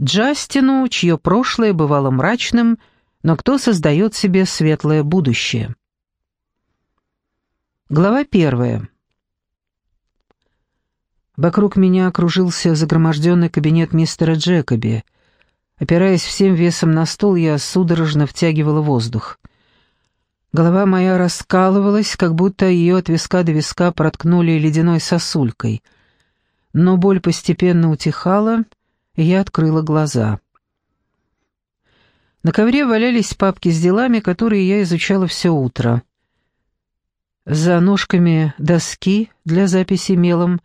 Джастину, чье прошлое бывало мрачным, но кто создает себе светлое будущее. Глава первая. Вокруг меня окружился загроможденный кабинет мистера Джекоби. Опираясь всем весом на стол, я судорожно втягивала воздух. Голова моя раскалывалась, как будто ее от виска до виска проткнули ледяной сосулькой. Но боль постепенно утихала, и я открыла глаза. На ковре валялись папки с делами, которые я изучала все утро. За ножками доски для записи мелом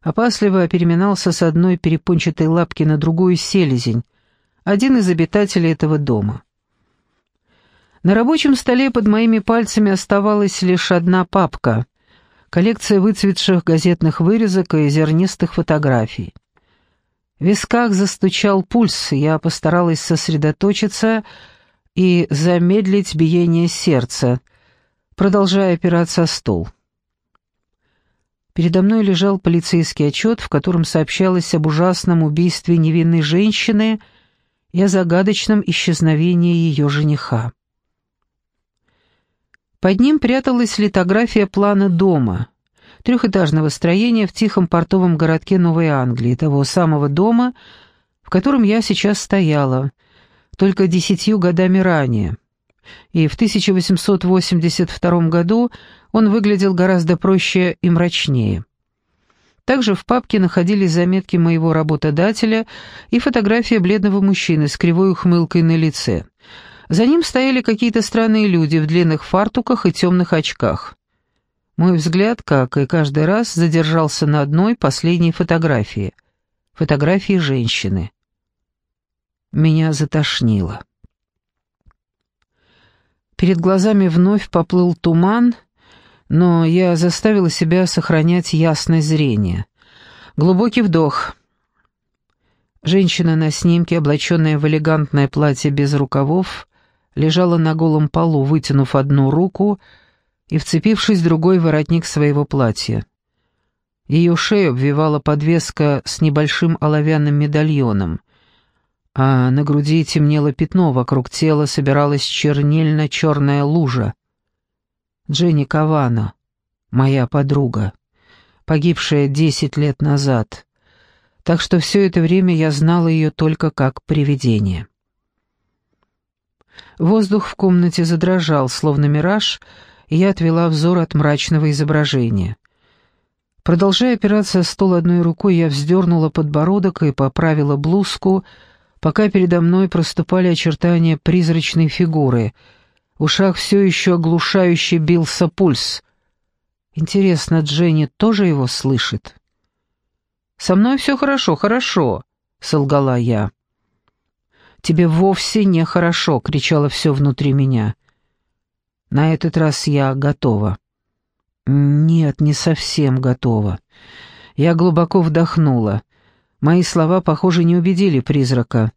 опасливо переминался с одной перепончатой лапки на другую селезень, один из обитателей этого дома. На рабочем столе под моими пальцами оставалась лишь одна папка — коллекция выцветших газетных вырезок и зернистых фотографий. В висках застучал пульс, я постаралась сосредоточиться и замедлить биение сердца, продолжая опираться о стол. Передо мной лежал полицейский отчет, в котором сообщалось об ужасном убийстве невинной женщины и о загадочном исчезновении ее жениха. Под ним пряталась литография плана дома, трехэтажного строения в тихом портовом городке Новой Англии, того самого дома, в котором я сейчас стояла, только десятью годами ранее. И в 1882 году он выглядел гораздо проще и мрачнее. Также в папке находились заметки моего работодателя и фотография бледного мужчины с кривой ухмылкой на лице – за ним стояли какие-то странные люди в длинных фартуках и темных очках. Мой взгляд, как и каждый раз, задержался на одной последней фотографии. Фотографии женщины. Меня затошнило. Перед глазами вновь поплыл туман, но я заставила себя сохранять ясное зрение. Глубокий вдох. Женщина на снимке, облаченная в элегантное платье без рукавов, лежала на голом полу, вытянув одну руку и вцепившись другой воротник своего платья. Ее шею обвивала подвеска с небольшим оловянным медальоном, а на груди темнело пятно, вокруг тела собиралась чернильно-черная лужа. Дженни Кавана, моя подруга, погибшая десять лет назад, так что все это время я знала ее только как привидение. Воздух в комнате задрожал, словно мираж, и я отвела взор от мрачного изображения. Продолжая опираться о стол одной рукой, я вздернула подбородок и поправила блузку, пока передо мной проступали очертания призрачной фигуры. В ушах все еще оглушающе бился пульс. Интересно, Дженни тоже его слышит? «Со мной все хорошо, хорошо», — солгала я. «Тебе вовсе нехорошо!» — кричало все внутри меня. На этот раз я готова. Нет, не совсем готова. Я глубоко вдохнула. Мои слова, похоже, не убедили призрака.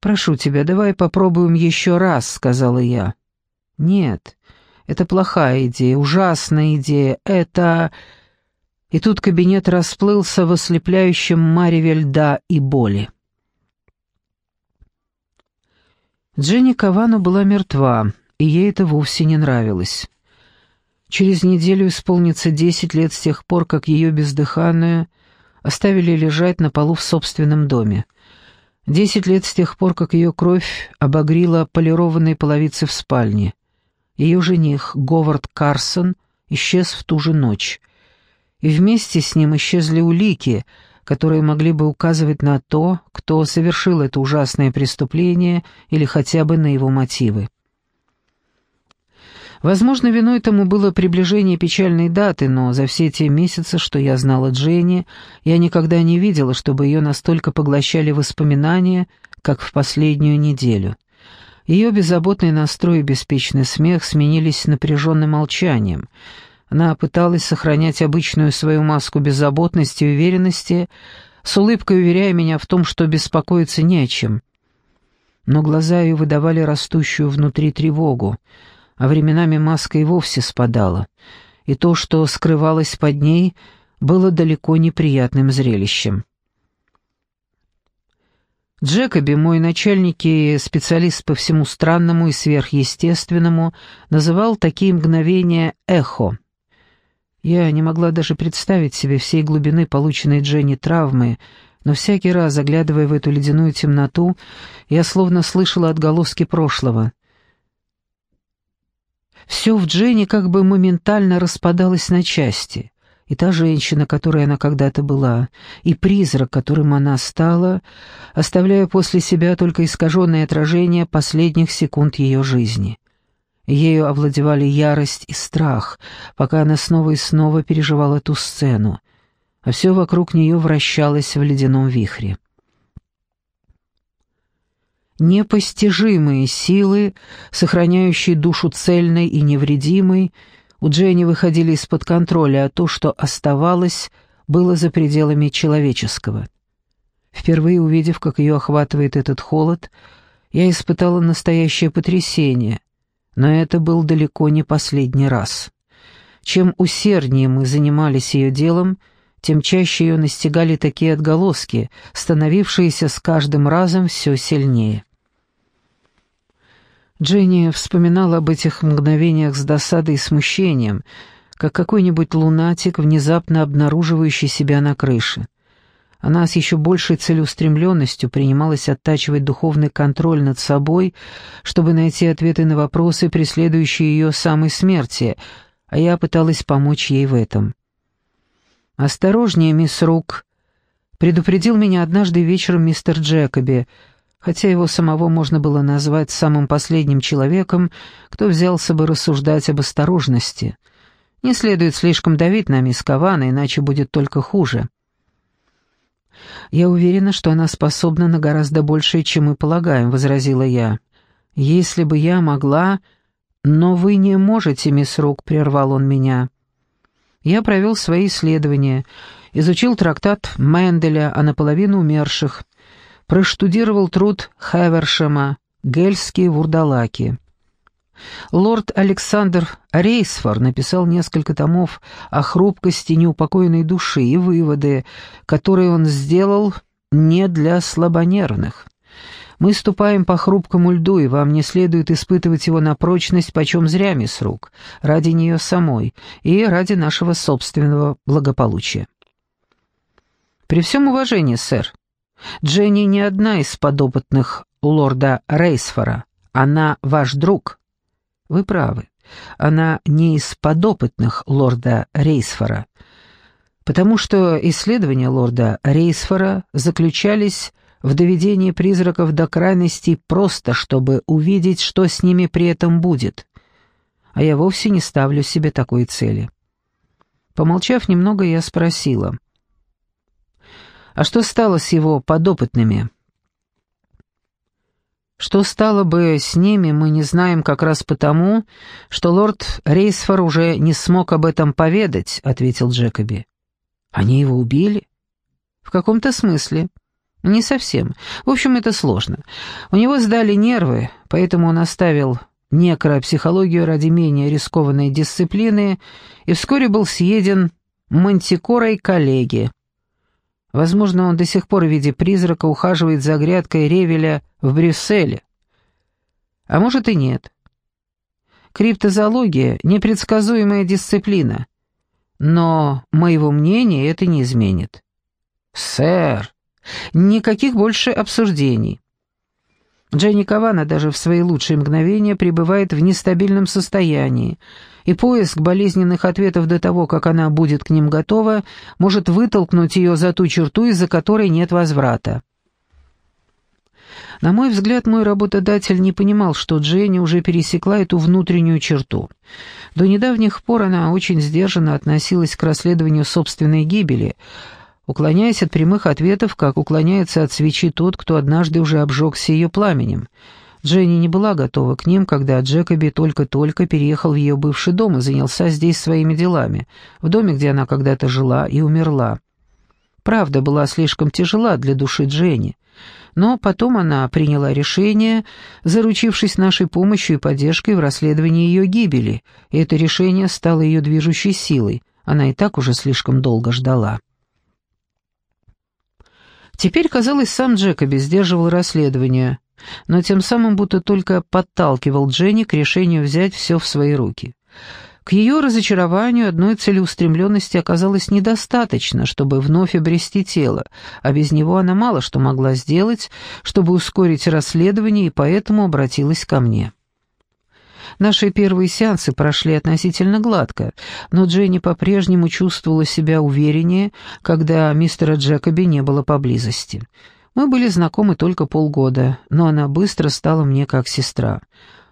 «Прошу тебя, давай попробуем еще раз», — сказала я. «Нет, это плохая идея, ужасная идея, это...» И тут кабинет расплылся в ослепляющем мареве льда и боли. Дженни Кавану была мертва, и ей это вовсе не нравилось. Через неделю исполнится десять лет с тех пор, как ее бездыханную оставили лежать на полу в собственном доме. Десять лет с тех пор, как ее кровь обогрила полированные половицы в спальне. Ее жених, Говард Карсон, исчез в ту же ночь. И вместе с ним исчезли улики — которые могли бы указывать на то, кто совершил это ужасное преступление или хотя бы на его мотивы. Возможно, виной этому было приближение печальной даты, но за все те месяцы, что я знала Дженни, я никогда не видела, чтобы ее настолько поглощали воспоминания, как в последнюю неделю. Ее беззаботный настрой и беспечный смех сменились напряженным молчанием — она пыталась сохранять обычную свою маску беззаботности и уверенности, с улыбкой уверяя меня в том, что беспокоиться не о чем. Но глаза ее выдавали растущую внутри тревогу, а временами маска и вовсе спадала, и то, что скрывалось под ней, было далеко неприятным зрелищем. Джекоби, мой начальник и специалист по всему странному и сверхъестественному, называл такие мгновения «эхо». Я не могла даже представить себе всей глубины полученной Дженни травмы, но всякий раз, заглядывая в эту ледяную темноту, я словно слышала отголоски прошлого. Все в Дженни как бы моментально распадалось на части и та женщина, которой она когда-то была, и призрак, которым она стала, оставляя после себя только искаженное отражение последних секунд ее жизни. Ею овладевали ярость и страх, пока она снова и снова переживала ту сцену, а все вокруг нее вращалось в ледяном вихре. Непостижимые силы, сохраняющие душу цельной и невредимой, у Дженни выходили из-под контроля, а то, что оставалось, было за пределами человеческого. Впервые увидев, как ее охватывает этот холод, я испытала настоящее потрясение, но это был далеко не последний раз. Чем усерднее мы занимались ее делом, тем чаще ее настигали такие отголоски, становившиеся с каждым разом все сильнее. Дженни вспоминала об этих мгновениях с досадой и смущением, как какой-нибудь лунатик, внезапно обнаруживающий себя на крыше. Она с еще большей целеустремленностью принималась оттачивать духовный контроль над собой, чтобы найти ответы на вопросы, преследующие ее самой смерти, а я пыталась помочь ей в этом. «Осторожнее, мисс Рук», — предупредил меня однажды вечером мистер Джекоби — хотя его самого можно было назвать самым последним человеком, кто взялся бы рассуждать об осторожности. Не следует слишком давить на мисс Кавана, иначе будет только хуже. «Я уверена, что она способна на гораздо большее, чем мы полагаем», — возразила я. «Если бы я могла...» «Но вы не можете, мисс Рук», — прервал он меня. Я провел свои исследования, изучил трактат Менделя о наполовину умерших, проштудировал труд Хевершема «Гельские вурдалаки». Лорд Александр Рейсфор написал несколько томов о хрупкости неупокоенной души и выводы, которые он сделал не для слабонервных. Мы ступаем по хрупкому льду, и вам не следует испытывать его на прочность почем зря, мисс Рук, ради нее самой и ради нашего собственного благополучия. При всем уважении, сэр, Дженни не одна из подопытных лорда Рейсфора. Она ваш друг. Вы правы. Она не из подопытных лорда Рейсфора, потому что исследования лорда Рейсфора заключались в доведении призраков до крайностей просто, чтобы увидеть, что с ними при этом будет. А я вовсе не ставлю себе такой цели. Помолчав немного, я спросила — а что стало с его подопытными? Что стало бы с ними, мы не знаем как раз потому, что лорд Рейсфор уже не смог об этом поведать, ответил Джекоби. Они его убили? В каком-то смысле. Не совсем. В общем, это сложно. У него сдали нервы, поэтому он оставил некропсихологию ради менее рискованной дисциплины и вскоре был съеден мантикорой коллеги. Возможно, он до сих пор в виде призрака ухаживает за грядкой ревеля в Брюсселе. А может и нет. Криптозоология — непредсказуемая дисциплина. Но моего мнения это не изменит. Сэр, никаких больше обсуждений. Дженни Кавана даже в свои лучшие мгновения пребывает в нестабильном состоянии, и поиск болезненных ответов до того, как она будет к ним готова, может вытолкнуть ее за ту черту, из-за которой нет возврата. На мой взгляд, мой работодатель не понимал, что Дженни уже пересекла эту внутреннюю черту. До недавних пор она очень сдержанно относилась к расследованию собственной гибели, уклоняясь от прямых ответов, как уклоняется от свечи тот, кто однажды уже обжегся ее пламенем. Дженни не была готова к ним, когда Джекоби только-только переехал в ее бывший дом и занялся здесь своими делами, в доме, где она когда-то жила и умерла. Правда была слишком тяжела для души Дженни, но потом она приняла решение, заручившись нашей помощью и поддержкой в расследовании ее гибели, и это решение стало ее движущей силой, она и так уже слишком долго ждала. Теперь, казалось, сам Джекоби сдерживал расследование, но тем самым будто только подталкивал Дженни к решению взять все в свои руки. К ее разочарованию одной целеустремленности оказалось недостаточно, чтобы вновь обрести тело, а без него она мало что могла сделать, чтобы ускорить расследование, и поэтому обратилась ко мне. Наши первые сеансы прошли относительно гладко, но Дженни по-прежнему чувствовала себя увереннее, когда мистера Джекоби не было поблизости. Мы были знакомы только полгода, но она быстро стала мне как сестра.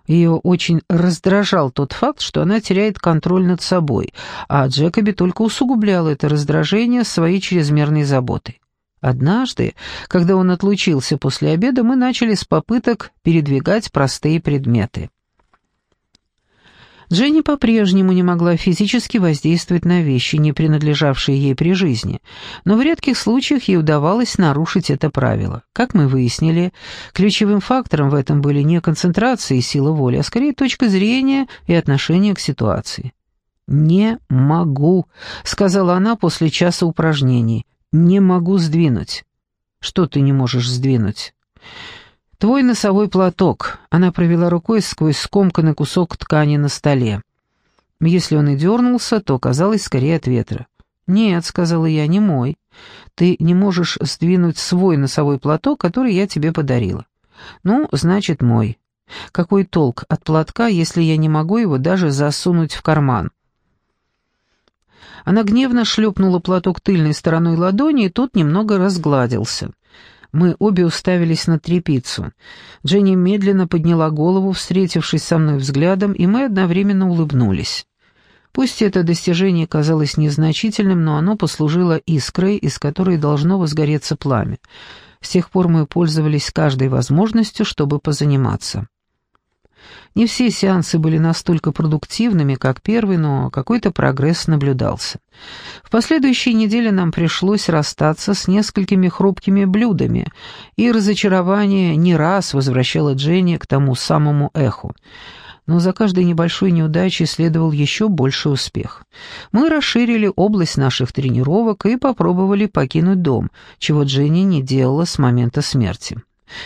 Ее очень раздражал тот факт, что она теряет контроль над собой, а Джекоби только усугублял это раздражение своей чрезмерной заботой. Однажды, когда он отлучился после обеда, мы начали с попыток передвигать простые предметы. Дженни по-прежнему не могла физически воздействовать на вещи, не принадлежавшие ей при жизни, но в редких случаях ей удавалось нарушить это правило. Как мы выяснили, ключевым фактором в этом были не концентрация и сила воли, а скорее точка зрения и отношение к ситуации. «Не могу», — сказала она после часа упражнений. «Не могу сдвинуть». «Что ты не можешь сдвинуть?» «Твой носовой платок», — она провела рукой сквозь скомканный кусок ткани на столе. Если он и дернулся, то казалось скорее от ветра. «Нет», — сказала я, — «не мой. Ты не можешь сдвинуть свой носовой платок, который я тебе подарила». «Ну, значит, мой. Какой толк от платка, если я не могу его даже засунуть в карман?» Она гневно шлепнула платок тыльной стороной ладони, и тот немного разгладился. Мы обе уставились на трепицу. Дженни медленно подняла голову, встретившись со мной взглядом, и мы одновременно улыбнулись. Пусть это достижение казалось незначительным, но оно послужило искрой, из которой должно возгореться пламя. С тех пор мы пользовались каждой возможностью, чтобы позаниматься. Не все сеансы были настолько продуктивными, как первый, но какой-то прогресс наблюдался. В последующие недели нам пришлось расстаться с несколькими хрупкими блюдами, и разочарование не раз возвращало Дженни к тому самому эху. Но за каждой небольшой неудачей следовал еще больше успех. Мы расширили область наших тренировок и попробовали покинуть дом, чего Дженни не делала с момента смерти.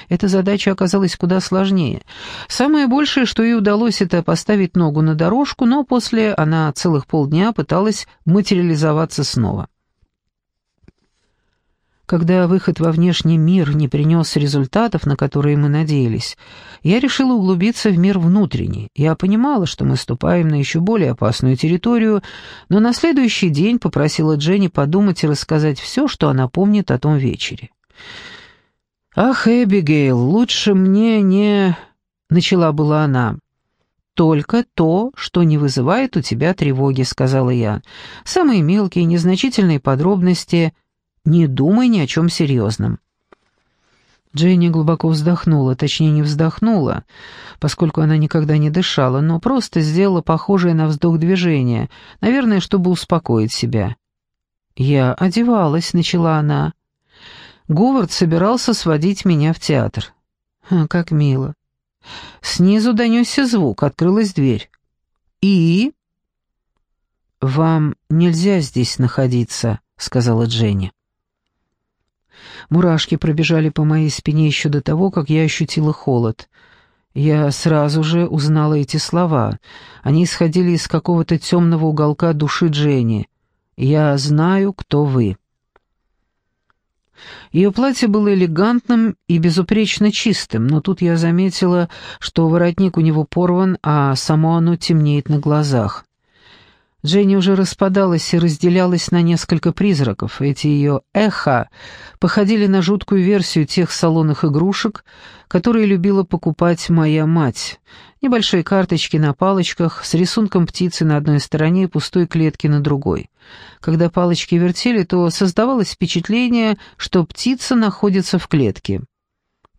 Эта задача оказалась куда сложнее. Самое большее, что ей удалось, это поставить ногу на дорожку, но после она целых полдня пыталась материализоваться снова. Когда выход во внешний мир не принес результатов, на которые мы надеялись, я решила углубиться в мир внутренний. Я понимала, что мы ступаем на еще более опасную территорию, но на следующий день попросила Дженни подумать и рассказать все, что она помнит о том вечере. «Ах, Эбигейл, лучше мне не...» — начала была она. «Только то, что не вызывает у тебя тревоги», — сказала я. «Самые мелкие, незначительные подробности. Не думай ни о чем серьезном». Дженни глубоко вздохнула, точнее не вздохнула, поскольку она никогда не дышала, но просто сделала похожее на вздох движение, наверное, чтобы успокоить себя. «Я одевалась», — начала она. Говард собирался сводить меня в театр. Ха, как мило. Снизу донесся звук, открылась дверь. «И?» «Вам нельзя здесь находиться», — сказала Дженни. Мурашки пробежали по моей спине еще до того, как я ощутила холод. Я сразу же узнала эти слова. Они исходили из какого-то темного уголка души Дженни. «Я знаю, кто вы». Ее платье было элегантным и безупречно чистым, но тут я заметила, что воротник у него порван, а само оно темнеет на глазах. Дженни уже распадалась и разделялась на несколько призраков. Эти ее эхо походили на жуткую версию тех салонных игрушек, которые любила покупать моя мать. Небольшие карточки на палочках с рисунком птицы на одной стороне и пустой клетки на другой. Когда палочки вертели, то создавалось впечатление, что птица находится в клетке.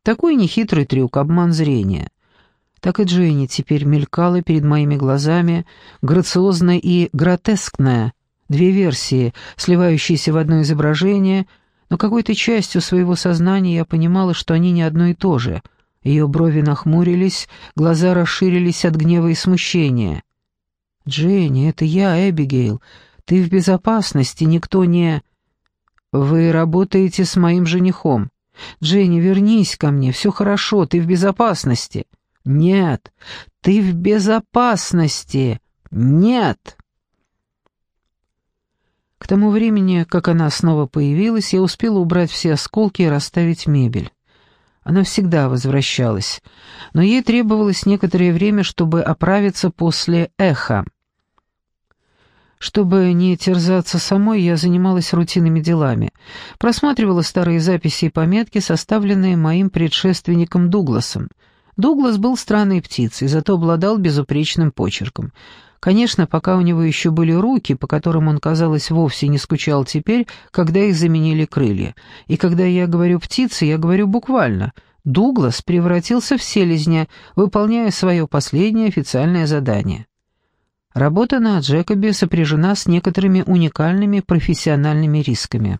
Такой нехитрый трюк, обман зрения — так и Дженни теперь мелькала перед моими глазами, грациозная и гротескная, две версии, сливающиеся в одно изображение, но какой-то частью своего сознания я понимала, что они не одно и то же. Ее брови нахмурились, глаза расширились от гнева и смущения. «Дженни, это я, Эбигейл. Ты в безопасности, никто не...» «Вы работаете с моим женихом. Дженни, вернись ко мне, все хорошо, ты в безопасности». «Нет, ты в безопасности. Нет!» К тому времени, как она снова появилась, я успела убрать все осколки и расставить мебель. Она всегда возвращалась, но ей требовалось некоторое время, чтобы оправиться после эха. Чтобы не терзаться самой, я занималась рутинными делами. Просматривала старые записи и пометки, составленные моим предшественником Дугласом. Дуглас был странной птицей, зато обладал безупречным почерком. Конечно, пока у него еще были руки, по которым он, казалось, вовсе не скучал теперь, когда их заменили крылья. И когда я говорю «птица», я говорю буквально. Дуглас превратился в селезня, выполняя свое последнее официальное задание. Работа на Джекобе сопряжена с некоторыми уникальными профессиональными рисками.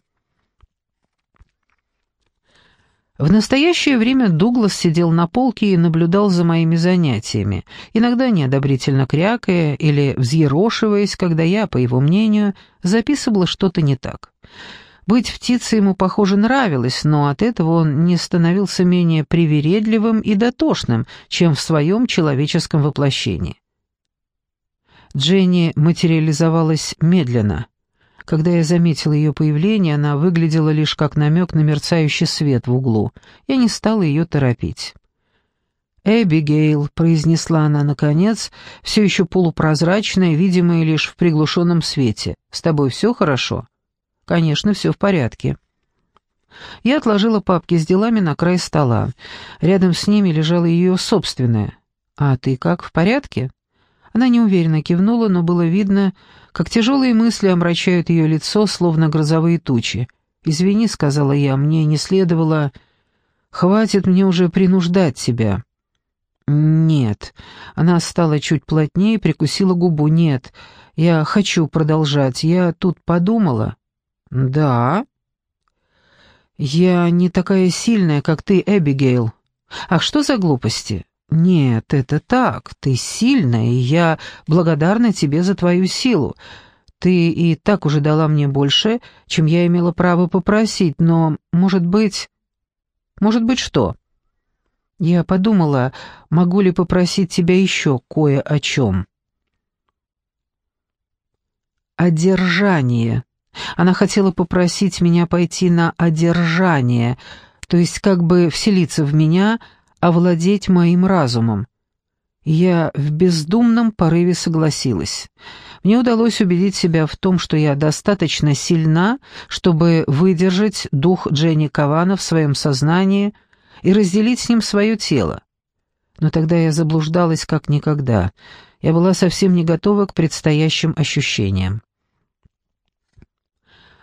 В настоящее время Дуглас сидел на полке и наблюдал за моими занятиями, иногда неодобрительно крякая или взъерошиваясь, когда я, по его мнению, записывала что-то не так. Быть птицей ему, похоже, нравилось, но от этого он не становился менее привередливым и дотошным, чем в своем человеческом воплощении. Дженни материализовалась медленно. Когда я заметил ее появление, она выглядела лишь как намек на мерцающий свет в углу. Я не стал ее торопить. «Эбигейл», — произнесла она наконец, все еще полупрозрачная, видимая лишь в приглушенном свете. «С тобой все хорошо?» «Конечно, все в порядке». Я отложила папки с делами на край стола. Рядом с ними лежала ее собственная. «А ты как, в порядке?» Она неуверенно кивнула, но было видно, как тяжелые мысли омрачают ее лицо, словно грозовые тучи. «Извини», — сказала я, — «мне не следовало...» «Хватит мне уже принуждать тебя». «Нет». Она стала чуть плотнее прикусила губу. «Нет, я хочу продолжать. Я тут подумала». «Да». «Я не такая сильная, как ты, Эбигейл. Ах, что за глупости? «Нет, это так. Ты сильная, и я благодарна тебе за твою силу. Ты и так уже дала мне больше, чем я имела право попросить, но, может быть... Может быть, что?» Я подумала, могу ли попросить тебя еще кое о чем. «Одержание». Она хотела попросить меня пойти на одержание, то есть как бы вселиться в меня, — овладеть моим разумом. Я в бездумном порыве согласилась. Мне удалось убедить себя в том, что я достаточно сильна, чтобы выдержать дух Дженни Кавана в своем сознании и разделить с ним свое тело. Но тогда я заблуждалась как никогда. Я была совсем не готова к предстоящим ощущениям.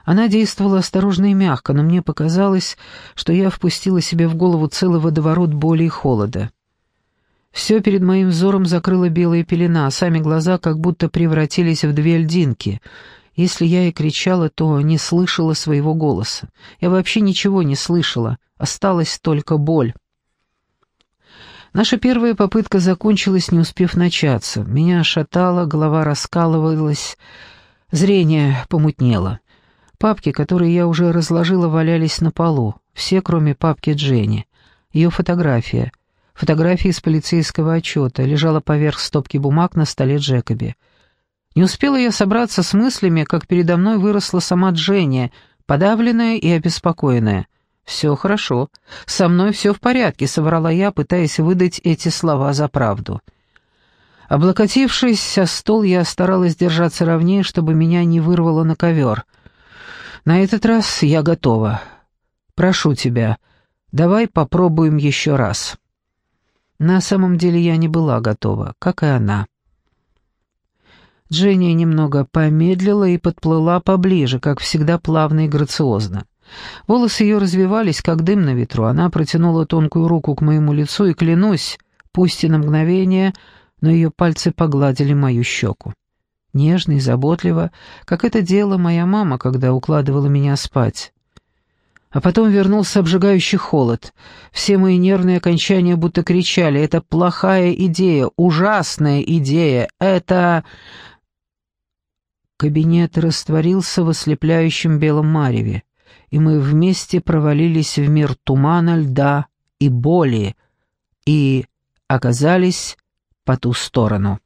Она действовала осторожно и мягко, но мне показалось, что я впустила себе в голову целый водоворот боли и холода. Все перед моим взором закрыла белая пелена, а сами глаза как будто превратились в две льдинки. Если я и кричала, то не слышала своего голоса. Я вообще ничего не слышала, осталась только боль. Наша первая попытка закончилась, не успев начаться. Меня шатало, голова раскалывалась, зрение помутнело. Папки, которые я уже разложила, валялись на полу, все, кроме папки Дженни. Ее фотография, фотография из полицейского отчета, лежала поверх стопки бумаг на столе Джекоби. Не успела я собраться с мыслями, как передо мной выросла сама Дженни, подавленная и обеспокоенная. «Все хорошо. Со мной все в порядке», — соврала я, пытаясь выдать эти слова за правду. Облокотившись о стол, я старалась держаться ровнее, чтобы меня не вырвало на ковер — на этот раз я готова. Прошу тебя, давай попробуем еще раз. На самом деле я не была готова, как и она. Дженни немного помедлила и подплыла поближе, как всегда плавно и грациозно. Волосы ее развивались, как дым на ветру. Она протянула тонкую руку к моему лицу, и, клянусь, пусть и на мгновение, но ее пальцы погладили мою щеку нежно и заботливо, как это делала моя мама, когда укладывала меня спать. А потом вернулся обжигающий холод. Все мои нервные окончания будто кричали «Это плохая идея, ужасная идея, это...» Кабинет растворился в ослепляющем белом мареве. и мы вместе провалились в мир тумана, льда и боли, и оказались по ту сторону.